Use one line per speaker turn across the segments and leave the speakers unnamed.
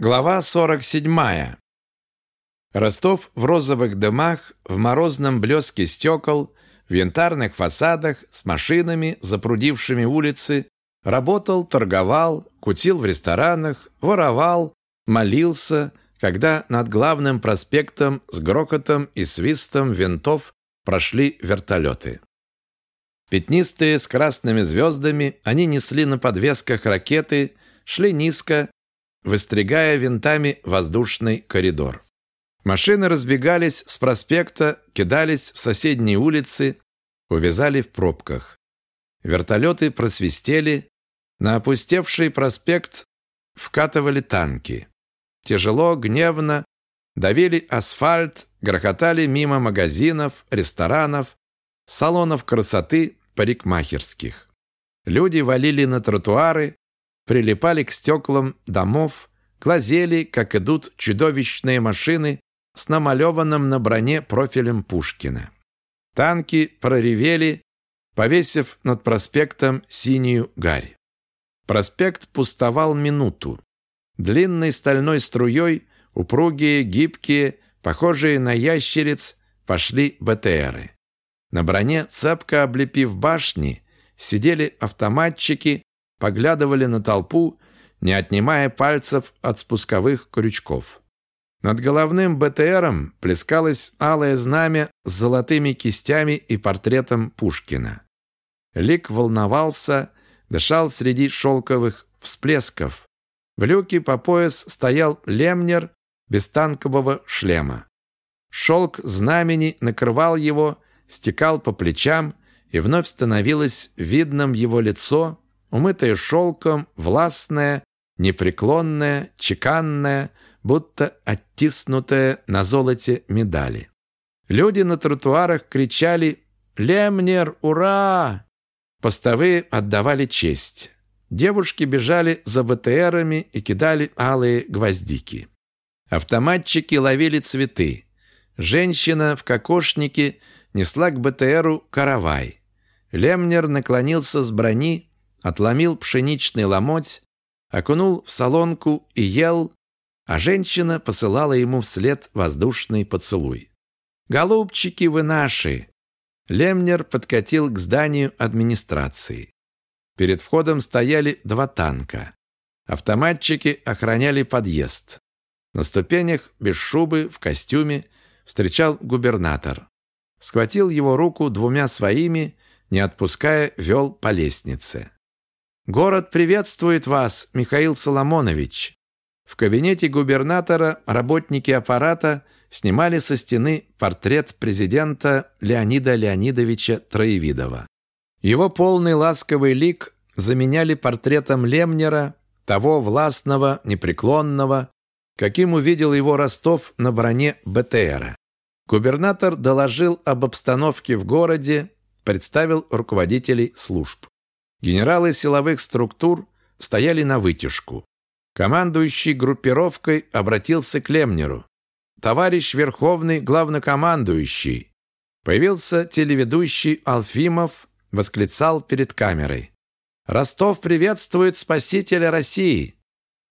Глава 47. Ростов в розовых дымах, в морозном блеске стекол, в янтарных фасадах, с машинами, запрудившими улицы, работал, торговал, кутил в ресторанах, воровал, молился, когда над главным проспектом с грохотом и свистом винтов прошли вертолеты. Пятнистые с красными звездами, они несли на подвесках ракеты, шли низко, выстригая винтами воздушный коридор. Машины разбегались с проспекта, кидались в соседние улицы, увязали в пробках. Вертолеты просвистели, на опустевший проспект вкатывали танки. Тяжело, гневно давили асфальт, грохотали мимо магазинов, ресторанов, салонов красоты, парикмахерских. Люди валили на тротуары, прилипали к стеклам домов, глазели, как идут чудовищные машины с намалеванным на броне профилем Пушкина. Танки проревели, повесив над проспектом синюю гарь. Проспект пустовал минуту. Длинной стальной струей упругие, гибкие, похожие на ящериц, пошли БТРы. На броне, цепко облепив башни, сидели автоматчики поглядывали на толпу, не отнимая пальцев от спусковых крючков. Над головным БТРом плескалось алое знамя с золотыми кистями и портретом Пушкина. Лик волновался, дышал среди шелковых всплесков. В люке по пояс стоял лемнер без танкового шлема. Шелк знамени накрывал его, стекал по плечам, и вновь становилось видным его лицо, умытая шелком, властная, непреклонная, чеканная, будто оттиснутая на золоте медали. Люди на тротуарах кричали «Лемнер, ура!». Постовые отдавали честь. Девушки бежали за БТРами и кидали алые гвоздики. Автоматчики ловили цветы. Женщина в кокошнике несла к БТРу каравай. Лемнер наклонился с брони, отломил пшеничный ломоть, окунул в солонку и ел, а женщина посылала ему вслед воздушный поцелуй. «Голубчики вы наши!» Лемнер подкатил к зданию администрации. Перед входом стояли два танка. Автоматчики охраняли подъезд. На ступенях, без шубы, в костюме, встречал губернатор. Схватил его руку двумя своими, не отпуская, вел по лестнице. Город приветствует вас, Михаил Соломонович. В кабинете губернатора работники аппарата снимали со стены портрет президента Леонида Леонидовича Троевидова. Его полный ласковый лик заменяли портретом Лемнера, того властного, непреклонного, каким увидел его Ростов на броне БТРа. Губернатор доложил об обстановке в городе, представил руководителей служб. Генералы силовых структур стояли на вытяжку. Командующий группировкой обратился к Лемнеру. «Товарищ Верховный Главнокомандующий!» Появился телеведущий Алфимов, восклицал перед камерой. «Ростов приветствует спасителя России!»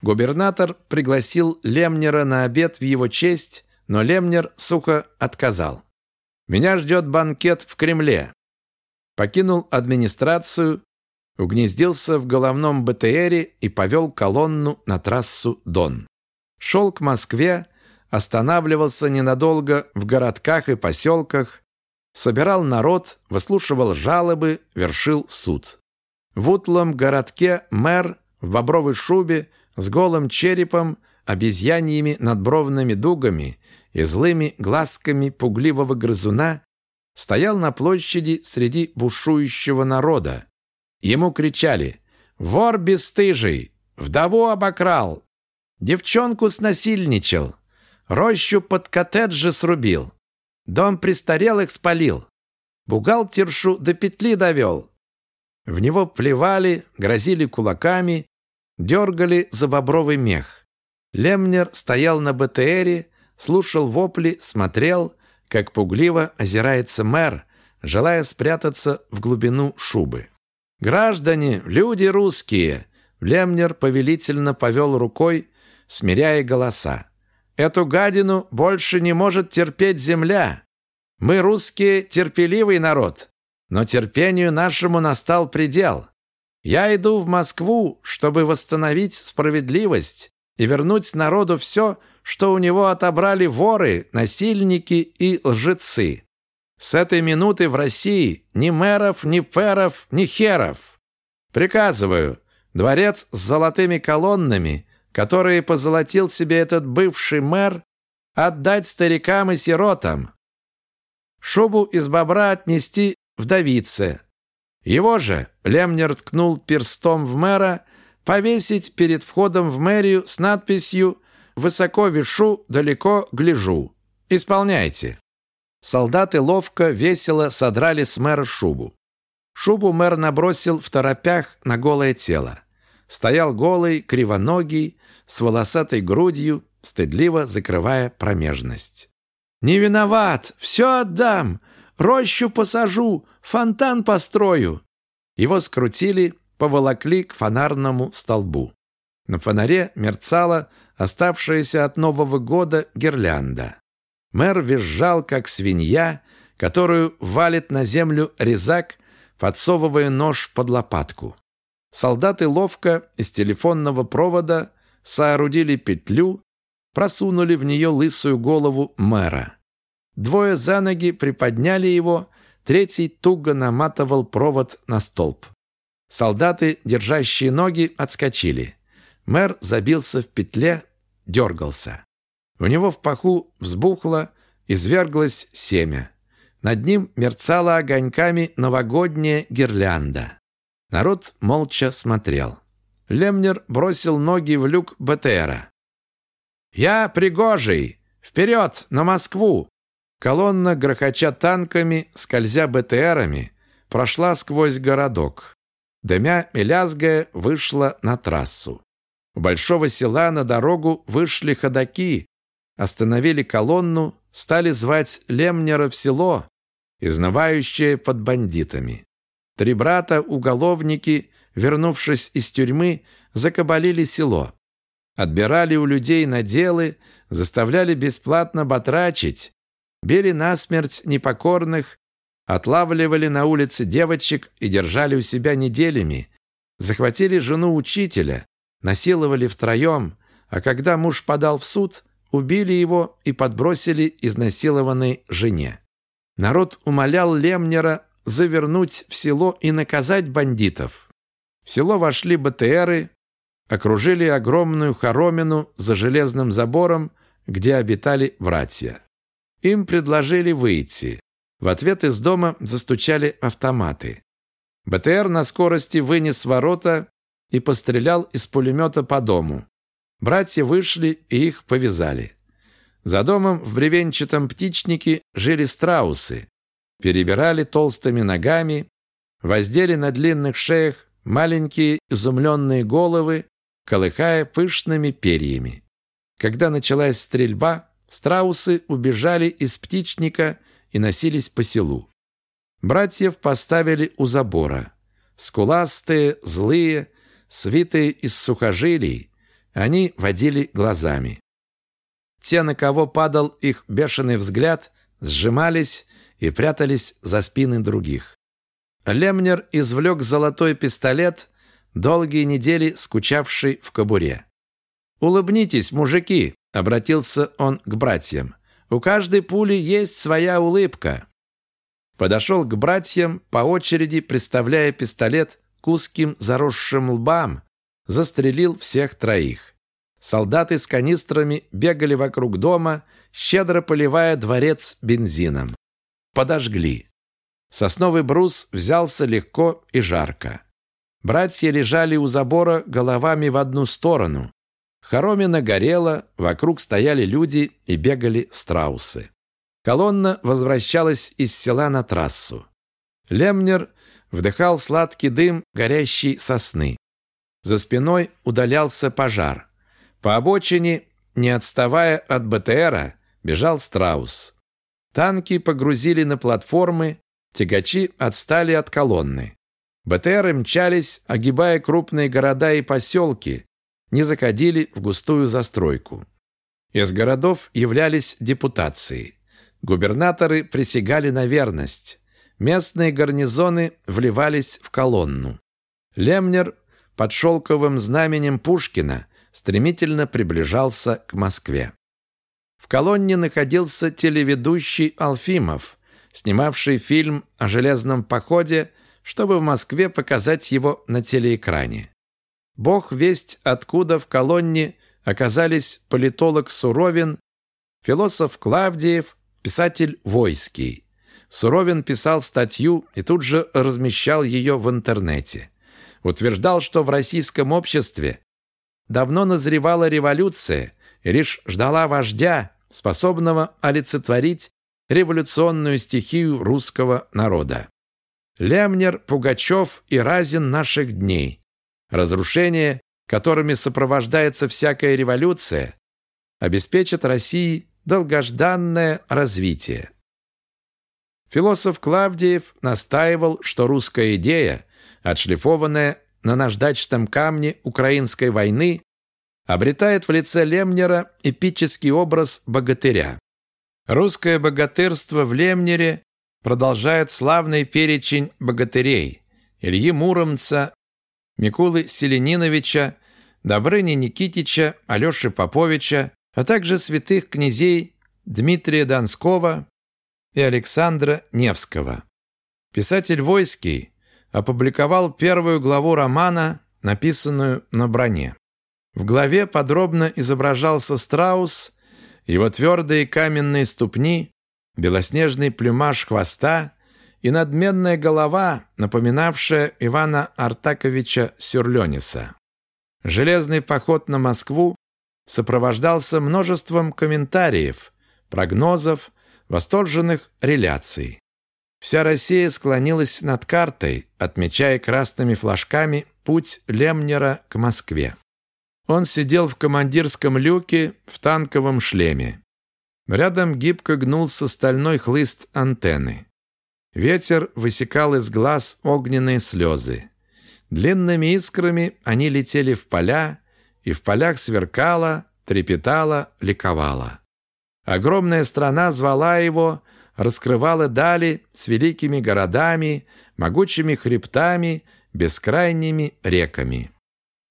Губернатор пригласил Лемнера на обед в его честь, но Лемнер сухо отказал. «Меня ждет банкет в Кремле». Покинул администрацию, угнездился в головном БТРе и повел колонну на трассу Дон. Шел к Москве, останавливался ненадолго в городках и поселках, собирал народ, выслушивал жалобы, вершил суд. В утлом городке мэр в бобровой шубе с голым черепом, обезьяньями надбровными дугами и злыми глазками пугливого грызуна стоял на площади среди бушующего народа, Ему кричали «Вор бесстыжий! Вдову обокрал! Девчонку снасильничал! Рощу под коттеджи срубил! Дом престарелых спалил! Бухгалтершу до петли довел!» В него плевали, грозили кулаками, дергали за бобровый мех. Лемнер стоял на БТРе, слушал вопли, смотрел, как пугливо озирается мэр, желая спрятаться в глубину шубы. «Граждане, люди русские!» Лемнер повелительно повел рукой, смиряя голоса. «Эту гадину больше не может терпеть земля. Мы, русские, терпеливый народ, но терпению нашему настал предел. Я иду в Москву, чтобы восстановить справедливость и вернуть народу все, что у него отобрали воры, насильники и лжецы. С этой минуты в России ни мэров, ни пэров, ни херов. Приказываю, дворец с золотыми колоннами, которые позолотил себе этот бывший мэр, отдать старикам и сиротам. Шубу из бобра отнести вдовице. Его же, Лемнер ткнул перстом в мэра, повесить перед входом в мэрию с надписью «Высоко вешу, далеко гляжу». Исполняйте. Солдаты ловко, весело содрали с мэра шубу. Шубу мэр набросил в торопях на голое тело. Стоял голый, кривоногий, с волосатой грудью, стыдливо закрывая промежность. «Не виноват! Все отдам! Рощу посажу! Фонтан построю!» Его скрутили, поволокли к фонарному столбу. На фонаре мерцала оставшаяся от Нового года гирлянда. Мэр визжал, как свинья, которую валит на землю резак, подсовывая нож под лопатку. Солдаты ловко из телефонного провода соорудили петлю, просунули в нее лысую голову мэра. Двое за ноги приподняли его, третий туго наматывал провод на столб. Солдаты, держащие ноги, отскочили. Мэр забился в петле, дергался. У него в паху взбухло, изверглось семя. Над ним мерцала огоньками новогодняя гирлянда. Народ молча смотрел. Лемнер бросил ноги в люк БТРа. «Я Пригожий! Вперед, на Москву!» Колонна, грохоча танками, скользя БТРами, прошла сквозь городок. Дымя и лязгая вышла на трассу. У большого села на дорогу вышли ходаки, остановили колонну, стали звать Лемнера в село, изнывающее под бандитами. Три брата-уголовники, вернувшись из тюрьмы, закабалили село. Отбирали у людей наделы, заставляли бесплатно батрачить, били насмерть непокорных, отлавливали на улице девочек и держали у себя неделями, захватили жену учителя, насиловали втроем, а когда муж подал в суд, убили его и подбросили изнасилованной жене. Народ умолял Лемнера завернуть в село и наказать бандитов. В село вошли БТРы, окружили огромную хоромину за железным забором, где обитали братья. Им предложили выйти. В ответ из дома застучали автоматы. БТР на скорости вынес ворота и пострелял из пулемета по дому. Братья вышли и их повязали. За домом в бревенчатом птичнике жили страусы. Перебирали толстыми ногами, воздели на длинных шеях маленькие изумленные головы, колыхая пышными перьями. Когда началась стрельба, страусы убежали из птичника и носились по селу. Братьев поставили у забора. Скуластые, злые, свитые из сухожилий, они водили глазами. Те, на кого падал их бешеный взгляд, сжимались и прятались за спины других. Лемнер извлек золотой пистолет, долгие недели скучавший в кобуре. «Улыбнитесь, мужики!» – обратился он к братьям. «У каждой пули есть своя улыбка». Подошел к братьям, по очереди приставляя пистолет к узким заросшим лбам, застрелил всех троих. Солдаты с канистрами бегали вокруг дома, щедро поливая дворец бензином. Подожгли. Сосновый брус взялся легко и жарко. Братья лежали у забора головами в одну сторону. Хоромина горела, вокруг стояли люди и бегали страусы. Колонна возвращалась из села на трассу. Лемнер вдыхал сладкий дым горящей сосны. За спиной удалялся пожар. По обочине, не отставая от БТРа, бежал страус. Танки погрузили на платформы, тягачи отстали от колонны. БТРы мчались, огибая крупные города и поселки, не заходили в густую застройку. Из городов являлись депутации. Губернаторы присягали на верность. Местные гарнизоны вливались в колонну. Лемнер под шелковым знаменем Пушкина стремительно приближался к Москве. В колонне находился телеведущий Алфимов, снимавший фильм о железном походе, чтобы в Москве показать его на телеэкране. Бог весть, откуда в колонне оказались политолог Суровин, философ Клавдиев, писатель Войский. Суровин писал статью и тут же размещал ее в интернете. Утверждал, что в российском обществе давно назревала революция и лишь ждала вождя, способного олицетворить революционную стихию русского народа. Лемнер, Пугачев и Разин наших дней. Разрушение, которыми сопровождается всякая революция, обеспечит России долгожданное развитие. Философ Клавдиев настаивал, что русская идея, отшлифованная на наждачном камне украинской войны, обретает в лице Лемнера эпический образ богатыря. Русское богатырство в Лемнере продолжает славный перечень богатырей Ильи Муромца, Микулы Селениновича, Добрыни Никитича, Алёши Поповича, а также святых князей Дмитрия Донского и Александра Невского. Писатель Войский опубликовал первую главу романа, написанную на броне. В главе подробно изображался страус, его твердые каменные ступни, белоснежный плюмаж хвоста и надменная голова, напоминавшая Ивана Артаковича Сюрлениса. Железный поход на Москву сопровождался множеством комментариев, прогнозов, восторженных реляций. Вся Россия склонилась над картой, отмечая красными флажками путь Лемнера к Москве. Он сидел в командирском люке в танковом шлеме. Рядом гибко гнулся стальной хлыст антенны. Ветер высекал из глаз огненные слезы. Длинными искрами они летели в поля, и в полях сверкало, трепетало, ликовало. Огромная страна звала его, раскрывала дали с великими городами, могучими хребтами, бескрайними реками.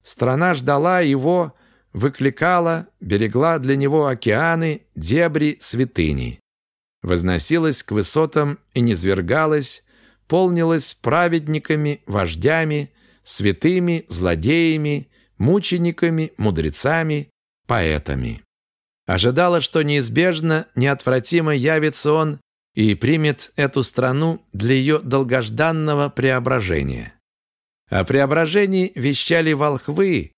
Страна ждала его, выкликала, берегла для него океаны, дебри, святыни. Возносилась к высотам и низвергалась, полнилась праведниками, вождями, святыми, злодеями, мучениками, мудрецами, поэтами. Ожидала, что неизбежно, неотвратимо явится он и примет эту страну для ее долгожданного преображения. О преображении вещали волхвы,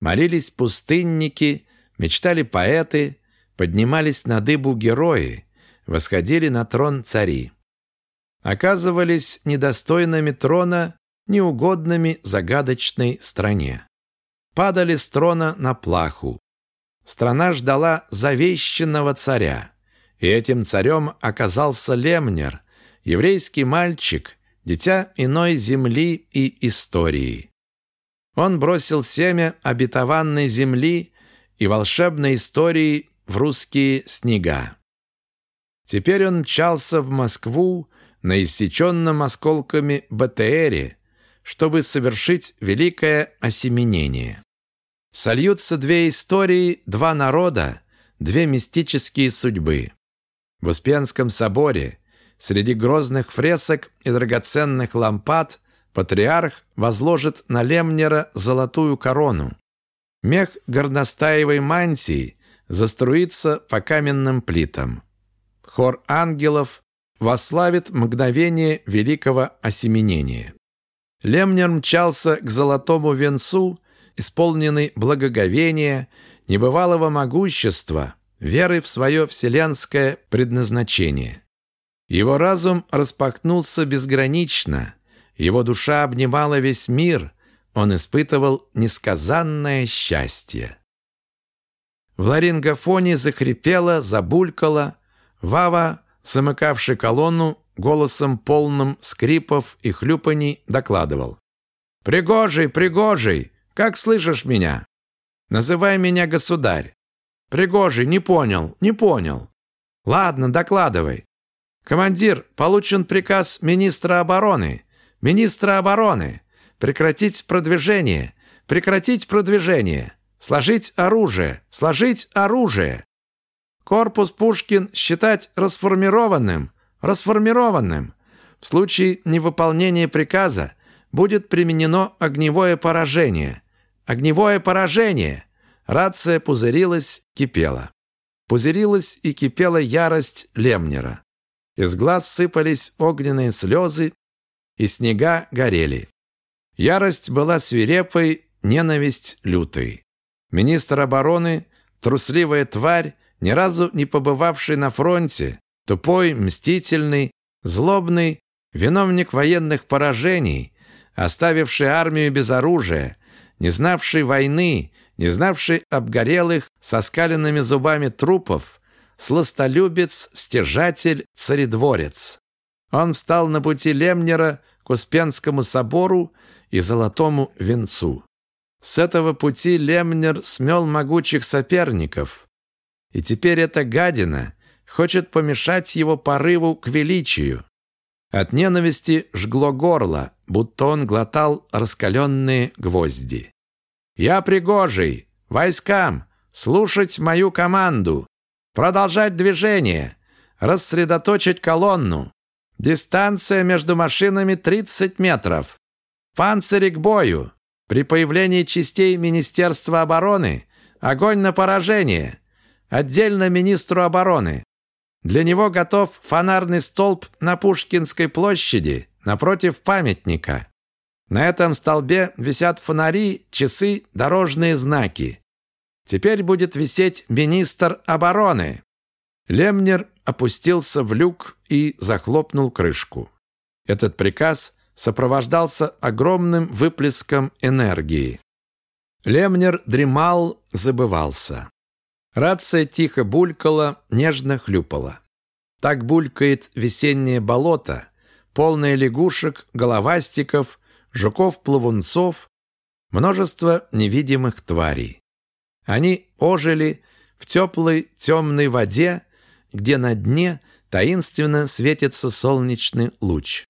молились пустынники, мечтали поэты, поднимались на дыбу герои, восходили на трон цари. Оказывались недостойными трона, неугодными загадочной стране. Падали с трона на плаху. Страна ждала завещенного царя. И этим царем оказался Лемнер, еврейский мальчик, дитя иной земли и истории. Он бросил семя обетованной земли и волшебной истории в русские снега. Теперь он мчался в Москву на иссеченном осколками БТРе, чтобы совершить великое осеменение. Сольются две истории, два народа, две мистические судьбы. В Успенском соборе среди грозных фресок и драгоценных лампад патриарх возложит на Лемнера золотую корону. Мех горностаевой мантии заструится по каменным плитам. Хор ангелов восславит мгновение великого осеменения. Лемнер мчался к золотому венцу, исполненный благоговения, небывалого могущества, веры в свое вселенское предназначение. Его разум распахнулся безгранично, его душа обнимала весь мир, он испытывал несказанное счастье. В ларингофоне захрипело, забулькало, Вава, замыкавший колонну, голосом полным скрипов и хлюпаний докладывал. «Пригожий, Пригожий, как слышишь меня?» Называй меня государь. Пригожий, не понял, не понял. Ладно, докладывай. Командир, получен приказ министра обороны. Министра обороны. Прекратить продвижение. Прекратить продвижение. Сложить оружие. Сложить оружие. Корпус Пушкин считать расформированным. Расформированным. В случае невыполнения приказа будет применено огневое поражение. Огневое поражение. Рация пузырилась, кипела. Пузырилась и кипела ярость Лемнера. Из глаз сыпались огненные слезы, и снега горели. Ярость была свирепой, ненависть лютой. Министр обороны, трусливая тварь, ни разу не побывавший на фронте, тупой, мстительный, злобный, виновник военных поражений, оставивший армию без оружия, не знавший войны, не знавший обгорелых со скаленными зубами трупов, сластолюбец, стяжатель, царедворец. Он встал на пути Лемнера к Успенскому собору и Золотому венцу. С этого пути Лемнер смел могучих соперников. И теперь эта гадина хочет помешать его порыву к величию. От ненависти жгло горло, будто он глотал раскаленные гвозди. «Я пригожий! Войскам! Слушать мою команду! Продолжать движение! Рассредоточить колонну! Дистанция между машинами 30 метров! Панцири к бою! При появлении частей Министерства обороны огонь на поражение! Отдельно министру обороны! Для него готов фонарный столб на Пушкинской площади напротив памятника. На этом столбе висят фонари, часы, дорожные знаки. Теперь будет висеть министр обороны. Лемнер опустился в люк и захлопнул крышку. Этот приказ сопровождался огромным выплеском энергии. Лемнер дремал, забывался. Рация тихо булькала, нежно хлюпала. Так булькает весеннее болото, полное лягушек, головастиков, жуков-плавунцов, множество невидимых тварей. Они ожили в теплой темной воде, где на дне таинственно светится солнечный луч.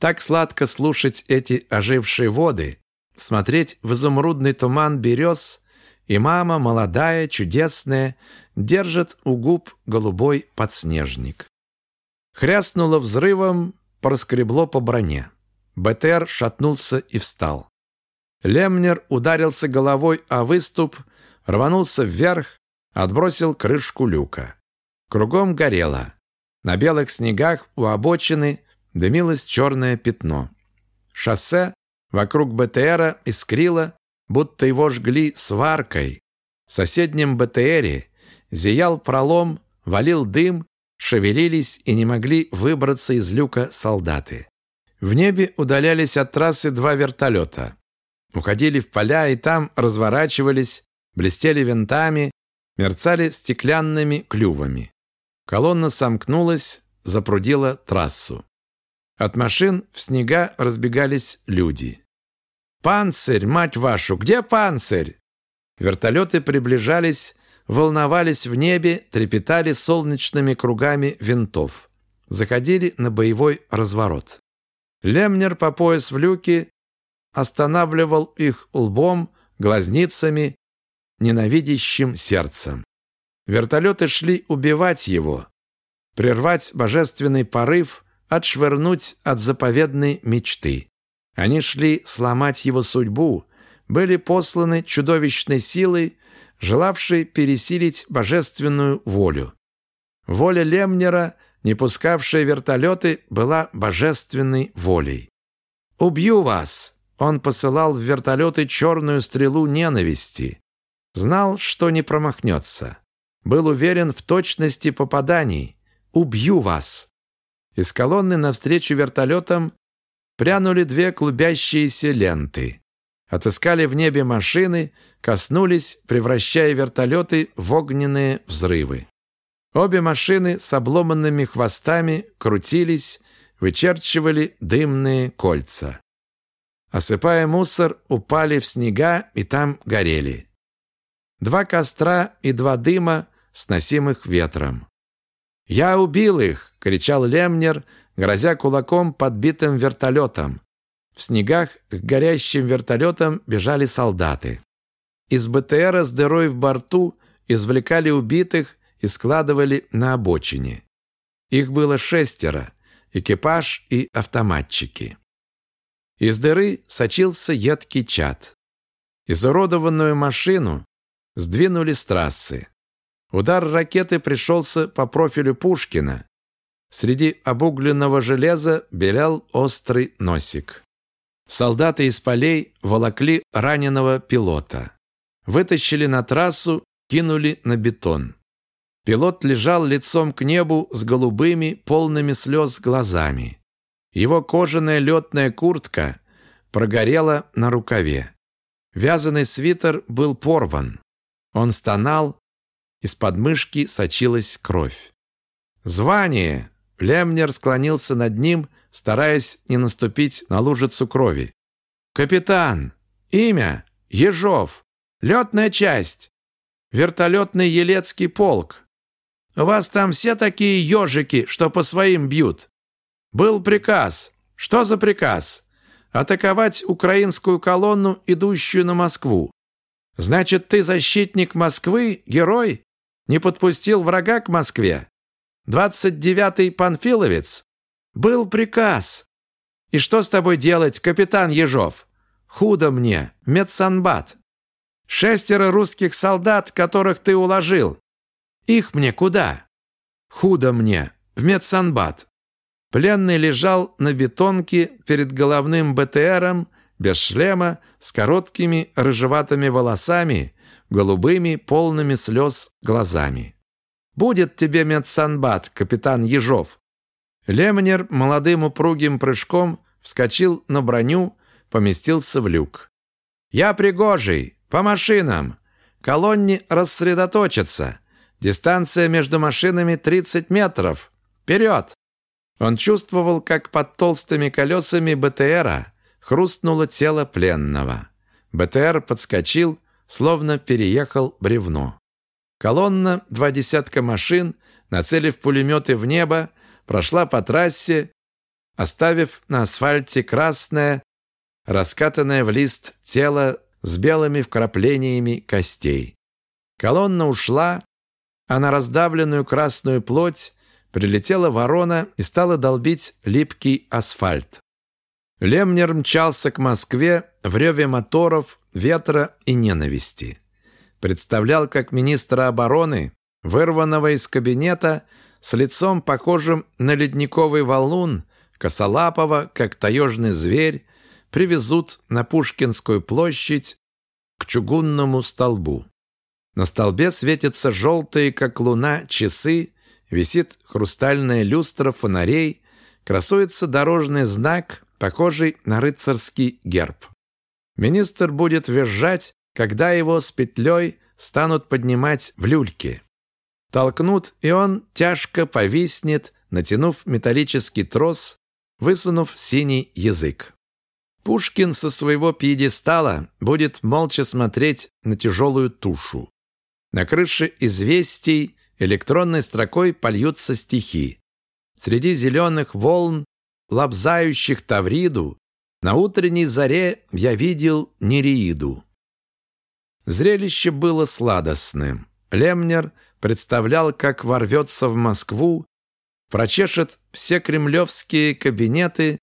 Так сладко слушать эти ожившие воды, смотреть в изумрудный туман берез и мама, молодая, чудесная, держит у губ голубой подснежник. Хряснуло взрывом, проскребло по броне. БТР шатнулся и встал. Лемнер ударился головой о выступ, рванулся вверх, отбросил крышку люка. Кругом горело. На белых снегах у обочины дымилось черное пятно. Шоссе вокруг БТРа искрило, будто его жгли сваркой. В соседнем БТРе зиял пролом, валил дым, шевелились и не могли выбраться из люка солдаты. В небе удалялись от трассы два вертолета. Уходили в поля и там разворачивались, блестели винтами, мерцали стеклянными клювами. Колонна сомкнулась, запрудила трассу. От машин в снега разбегались люди. «Панцирь, мать вашу! Где панцирь?» Вертолеты приближались, волновались в небе, трепетали солнечными кругами винтов. Заходили на боевой разворот. Лемнер по пояс в люке останавливал их лбом, глазницами, ненавидящим сердцем. Вертолеты шли убивать его, прервать божественный порыв, отшвырнуть от заповедной мечты. Они шли сломать его судьбу, были посланы чудовищной силой, желавшей пересилить божественную волю. Воля Лемнера, не пускавшая вертолеты, была божественной волей. «Убью вас!» Он посылал в вертолеты черную стрелу ненависти. Знал, что не промахнется. Был уверен в точности попаданий. «Убью вас!» Из колонны навстречу вертолетам прянули две клубящиеся ленты. Отыскали в небе машины, коснулись, превращая вертолеты в огненные взрывы. Обе машины с обломанными хвостами крутились, вычерчивали дымные кольца. Осыпая мусор, упали в снега и там горели. Два костра и два дыма, сносимых ветром. «Я убил их!» — кричал Лемнер, грозя кулаком подбитым вертолетом. В снегах к горящим вертолетам бежали солдаты. Из БТРа с дырой в борту извлекали убитых и складывали на обочине. Их было шестеро, экипаж и автоматчики. Из дыры сочился едкий чад. Изуродованную машину сдвинули с трассы. Удар ракеты пришелся по профилю Пушкина. Среди обугленного железа белял острый носик. Солдаты из полей волокли раненого пилота. Вытащили на трассу, кинули на бетон. Пилот лежал лицом к небу с голубыми, полными слез глазами. Его кожаная летная куртка прогорела на рукаве. Вязаный свитер был порван. Он стонал, из подмышки сочилась кровь. «Звание!» Лемнер склонился над ним, стараясь не наступить на лужицу крови. «Капитан! Имя! Ежов! Летная часть! Вертолетный Елецкий полк! У вас там все такие ежики, что по своим бьют! Был приказ! Что за приказ? Атаковать украинскую колонну, идущую на Москву. Значит, ты защитник Москвы, герой? Не подпустил врага к Москве? Двадцать девятый Панфиловец? Был приказ. И что с тобой делать, капитан Ежов? Худо мне, медсанбат. Шестеро русских солдат, которых ты уложил. Их мне куда? Худо мне, в медсанбат. Пленный лежал на бетонке перед головным БТРом, без шлема, с короткими рыжеватыми волосами, голубыми, полными слез глазами. «Будет тебе медсанбат, капитан Ежов!» Лемнер молодым упругим прыжком вскочил на броню, поместился в люк. «Я пригожий! По машинам! Колонне рассредоточиться! Дистанция между машинами 30 метров! Вперед!» Он чувствовал, как под толстыми колесами БТРа хрустнуло тело пленного. БТР подскочил, словно переехал бревно. Колонна, два десятка машин, нацелив пулеметы в небо, прошла по трассе, оставив на асфальте красное, раскатанное в лист тело с белыми вкраплениями костей. Колонна ушла, а на раздавленную красную плоть прилетела ворона и стала долбить липкий асфальт. Лемнер мчался к Москве в реве моторов, ветра и ненависти. Представлял, как министра обороны, вырванного из кабинета, с лицом похожим на ледниковый валун, косолапого, как таежный зверь, привезут на Пушкинскую площадь к чугунному столбу. На столбе светятся желтые, как луна, часы, висит хрустальная люстра фонарей, красуется дорожный знак, похожий на рыцарский герб. Министр будет визжать, когда его с петлей станут поднимать в люльке. Толкнут, и он тяжко повиснет, натянув металлический трос, высунув синий язык. Пушкин со своего пьедестала будет молча смотреть на тяжелую тушу. На крыше известий электронной строкой польются стихи. Среди зеленых волн лобзающих Тавриду, на утренней заре я видел Нереиду. Зрелище было сладостным. Лемнер представлял, как ворвется в Москву, прочешет все кремлевские кабинеты,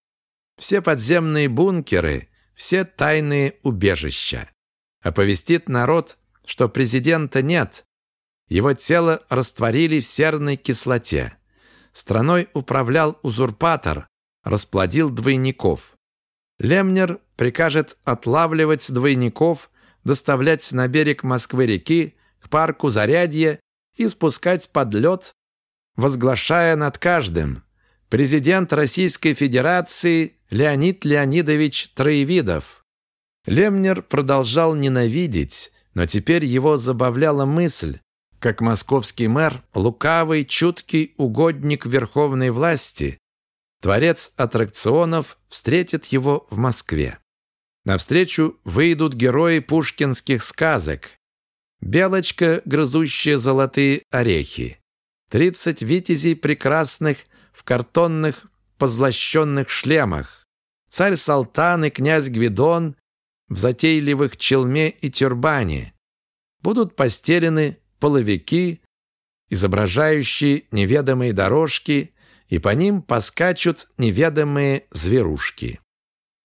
все подземные бункеры, все тайные убежища. Оповестит народ, что президента нет, его тело растворили в серной кислоте. Страной управлял узурпатор, расплодил двойников. Лемнер прикажет отлавливать двойников, доставлять на берег Москвы-реки, к парку Зарядье и спускать под лед, возглашая над каждым президент Российской Федерации Леонид Леонидович Троевидов. Лемнер продолжал ненавидеть, но теперь его забавляла мысль, как московский мэр, лукавый, чуткий угодник верховной власти, Творец аттракционов встретит его в Москве. Навстречу выйдут герои пушкинских сказок. белочка, грызущая золотые орехи, тридцать витязей прекрасных в картонных позлощенных шлемах, царь Салтан и князь Гвидон в затейливых челме и тюрбане. Будут постелены половики, изображающие неведомые дорожки, и по ним поскачут неведомые зверушки.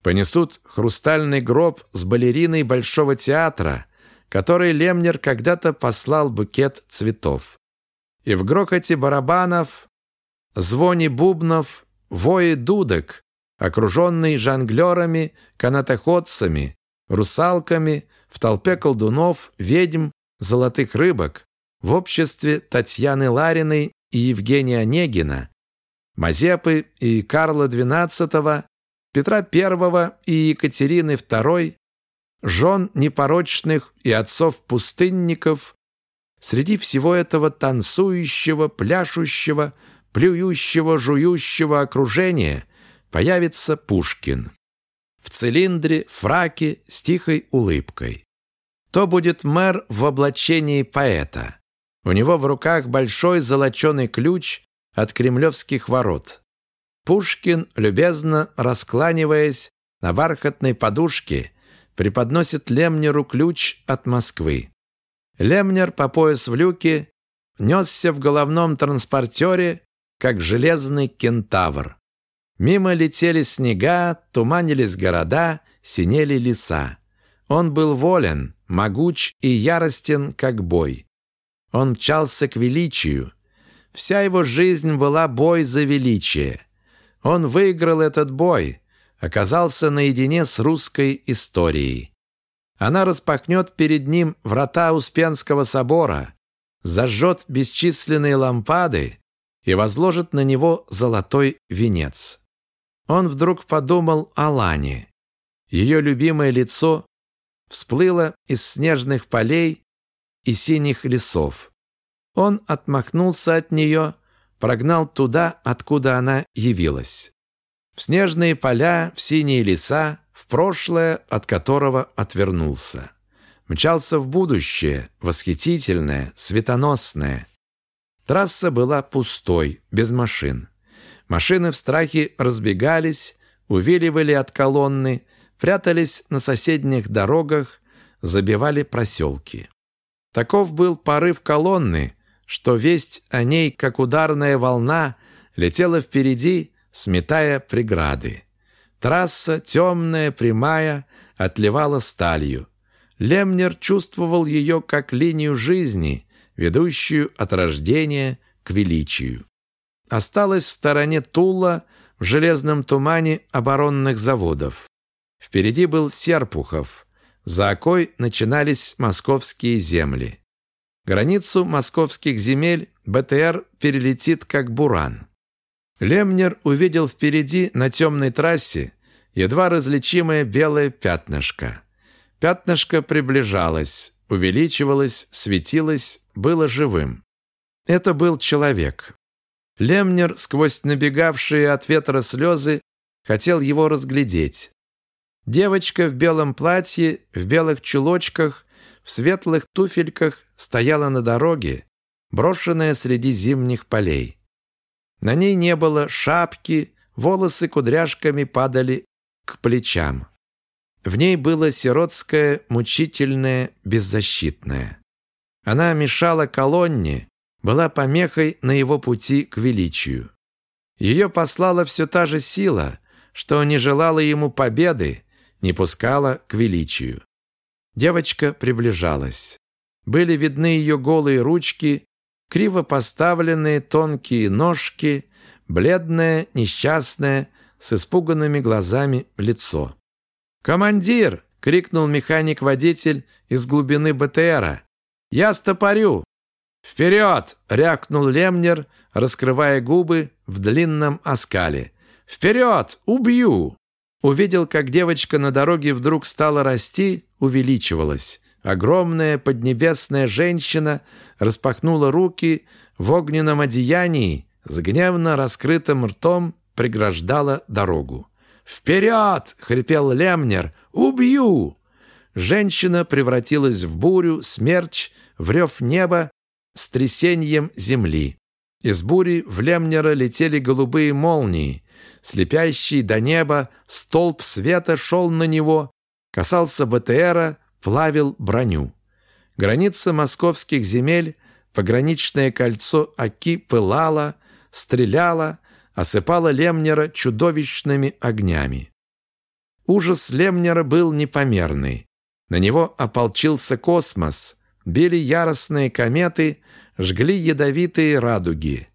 Понесут хрустальный гроб с балериной Большого театра, которой Лемнер когда-то послал букет цветов. И в грохоте барабанов, звоне бубнов, вое дудок, окруженный жонглерами, канатоходцами, русалками, в толпе колдунов, ведьм, золотых рыбок, в обществе Татьяны Лариной и Евгения Онегина, Мазепы и Карла XII, Петра I и Екатерины II, жен непорочных и отцов-пустынников, среди всего этого танцующего, пляшущего, плюющего, жующего окружения появится Пушкин. В цилиндре, фраке, с тихой улыбкой. То будет мэр в облачении поэта. У него в руках большой золоченый ключ от кремлевских ворот. Пушкин, любезно раскланиваясь на бархатной подушке, преподносит Лемнеру ключ от Москвы. Лемнер по пояс в люке несся в головном транспортере, как железный кентавр. Мимо летели снега, туманились города, синели леса. Он был волен, могуч и яростен, как бой. Он мчался к величию. Вся его жизнь была бой за величие. Он выиграл этот бой, оказался наедине с русской историей. Она распахнет перед ним врата Успенского собора, зажжет бесчисленные лампады и возложит на него золотой венец. Он вдруг подумал о Лане. Ее любимое лицо всплыло из снежных полей и синих лесов. Он отмахнулся от нее, прогнал туда, откуда она явилась. В снежные поля, в синие леса, в прошлое, от которого отвернулся. Мчался в будущее, восхитительное, светоносное. Трасса была пустой, без машин. Машины в страхе разбегались, увиливали от колонны, прятались на соседних дорогах, забивали проселки. Таков был порыв колонны, что весть о ней, как ударная волна, летела впереди, сметая преграды. Трасса, темная, прямая, отливала сталью. Лемнер чувствовал ее как линию жизни, ведущую от рождения к величию. Осталась в стороне Тула в железном тумане оборонных заводов. Впереди был Серпухов. За окой начинались московские земли. Границу московских земель БТР перелетит как буран. Лемнер увидел впереди на темной трассе едва различимое белое пятнышко. Пятнышко приближалось, увеличивалось, светилось, было живым. Это был человек. Лемнер, сквозь набегавшие от ветра слезы, хотел его разглядеть. Девочка в белом платье, в белых чулочках, в светлых туфельках стояла на дороге, брошенная среди зимних полей. На ней не было шапки, волосы кудряшками падали к плечам. В ней было сиротское, мучительное, беззащитное. Она мешала колонне, была помехой на его пути к величию. Ее послала все та же сила, что не желала ему победы, не пускала к величию. Девочка приближалась. Были видны ее голые ручки, криво поставленные тонкие ножки, бледное, несчастное, с испуганными глазами лицо. «Командир!» — крикнул механик-водитель из глубины БТРа. «Я стопорю!» «Вперед!» — рякнул Лемнер, раскрывая губы в длинном оскале. «Вперед! Убью!» Увидел, как девочка на дороге вдруг стала расти, увеличивалась. Огромная поднебесная женщина распахнула руки в огненном одеянии, с гневно раскрытым ртом преграждала дорогу. «Вперед!» — хрипел Лемнер. «Убью!» Женщина превратилась в бурю, смерч, в рев неба с трясением земли. Из бури в Лемнера летели голубые молнии. Слепящий до неба столб света шел на него, касался БТРа, плавил броню. Граница московских земель, пограничное кольцо Аки пылало, стреляло, осыпало Лемнера чудовищными огнями. Ужас Лемнера был непомерный. На него ополчился космос, били яростные кометы, жгли ядовитые радуги.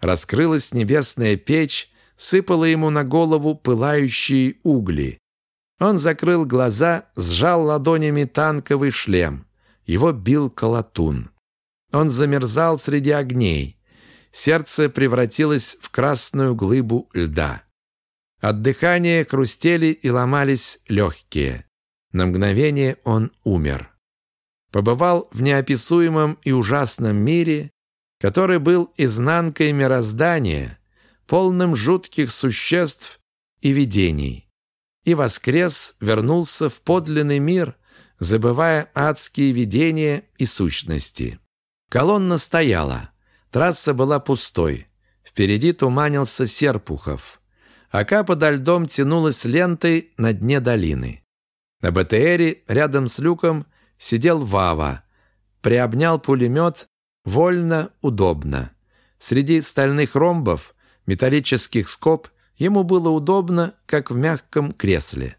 Раскрылась небесная печь, сыпала ему на голову пылающие угли. Он закрыл глаза, сжал ладонями танковый шлем. Его бил колотун. Он замерзал среди огней. Сердце превратилось в красную глыбу льда. От дыхания хрустели и ломались легкие. На мгновение он умер побывал в неописуемом и ужасном мире, который был изнанкой мироздания, полным жутких существ и видений, и воскрес, вернулся в подлинный мир, забывая адские видения и сущности. Колонна стояла, трасса была пустой, впереди туманился Серпухов. Ока подо льдом тянулась лентой на дне долины. На БТРе рядом с люком сидел Вава, приобнял пулемет вольно, удобно. Среди стальных ромбов, металлических скоб ему было удобно, как в мягком кресле.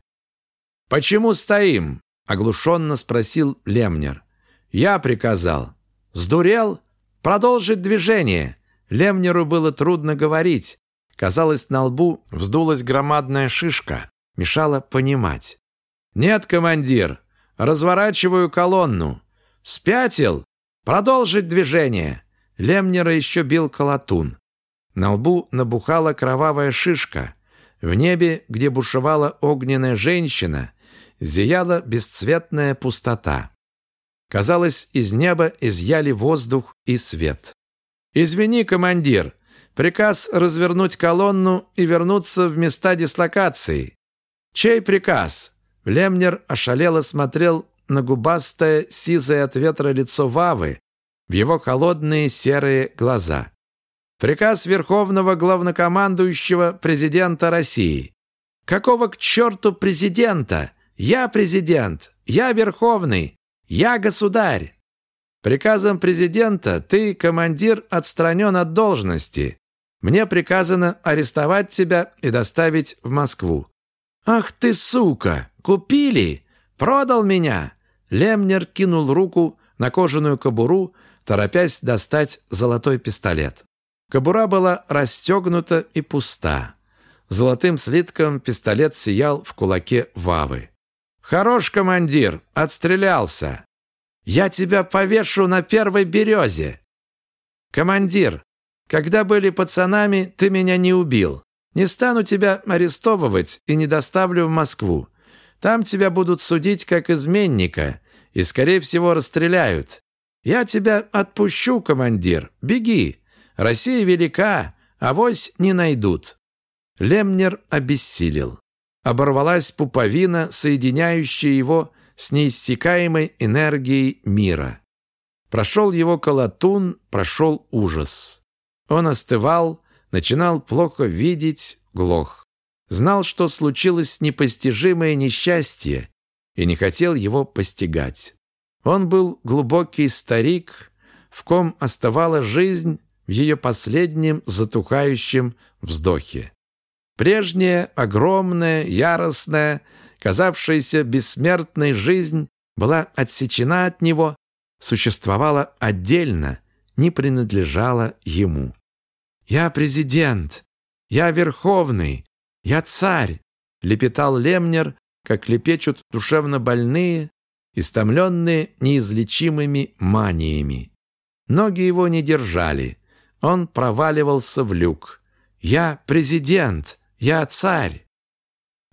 «Почему стоим?» – оглушенно спросил Лемнер. «Я приказал». «Сдурел? Продолжить движение!» Лемнеру было трудно говорить. Казалось, на лбу вздулась громадная шишка, мешала понимать. «Нет, командир, Разворачиваю колонну. Спятил? Продолжить движение. Лемнера еще бил колотун. На лбу набухала кровавая шишка. В небе, где бушевала огненная женщина, зияла бесцветная пустота. Казалось, из неба изъяли воздух и свет. «Извини, командир, приказ развернуть колонну и вернуться в места дислокации». «Чей приказ?» Лемнер ошалело смотрел на губастое, сизое от ветра лицо Вавы, в его холодные серые глаза. Приказ Верховного Главнокомандующего Президента России. Какого к черту президента? Я президент, я Верховный, я государь. Приказом президента ты, командир, отстранен от должности. Мне приказано арестовать тебя и доставить в Москву. Ах ты, сука! Купили! Продал меня!» Лемнер кинул руку на кожаную кобуру, торопясь достать золотой пистолет. Кобура была расстегнута и пуста. Золотым слитком пистолет сиял в кулаке Вавы. «Хорош, командир! Отстрелялся! Я тебя повешу на первой березе!» «Командир, когда были пацанами, ты меня не убил. Не стану тебя арестовывать и не доставлю в Москву. Там тебя будут судить как изменника и, скорее всего, расстреляют. Я тебя отпущу, командир. Беги. Россия велика, авось не найдут». Лемнер обессилел. Оборвалась пуповина, соединяющая его с неиссякаемой энергией мира. Прошел его колотун, прошел ужас. Он остывал, начинал плохо видеть, глох знал, что случилось непостижимое несчастье и не хотел его постигать. Он был глубокий старик, в ком оставала жизнь в ее последнем затухающем вздохе. Прежняя огромная, яростная, казавшаяся бессмертной жизнь была отсечена от него, существовала отдельно, не принадлежала ему. «Я президент! Я верховный! «Я царь!» — лепетал Лемнер, как лепечут душевно больные, истомленные неизлечимыми маниями. Ноги его не держали. Он проваливался в люк. «Я президент! Я царь!»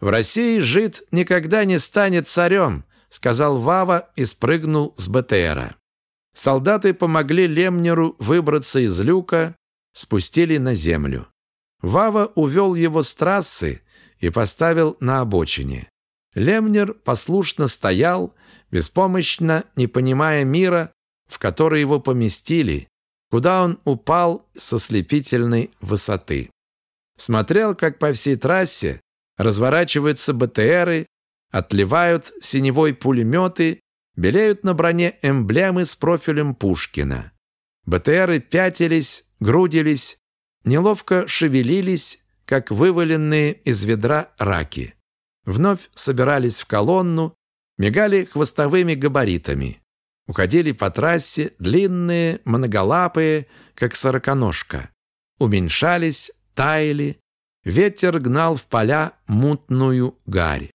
«В России жид никогда не станет царем», сказал Вава и спрыгнул с БТРа. Солдаты помогли Лемнеру выбраться из люка, спустили на землю. Вава увел его с трассы и поставил на обочине. Лемнер послушно стоял, беспомощно, не понимая мира, в который его поместили, куда он упал со слепительной высоты. Смотрел, как по всей трассе разворачиваются БТРы, отливают синевой пулеметы, белеют на броне эмблемы с профилем Пушкина. БТРы пятились, грудились, неловко шевелились, как вываленные из ведра раки. Вновь собирались в колонну, мигали хвостовыми габаритами. Уходили по трассе длинные, многолапые, как сороконожка. Уменьшались, таяли. Ветер гнал в поля мутную гарь.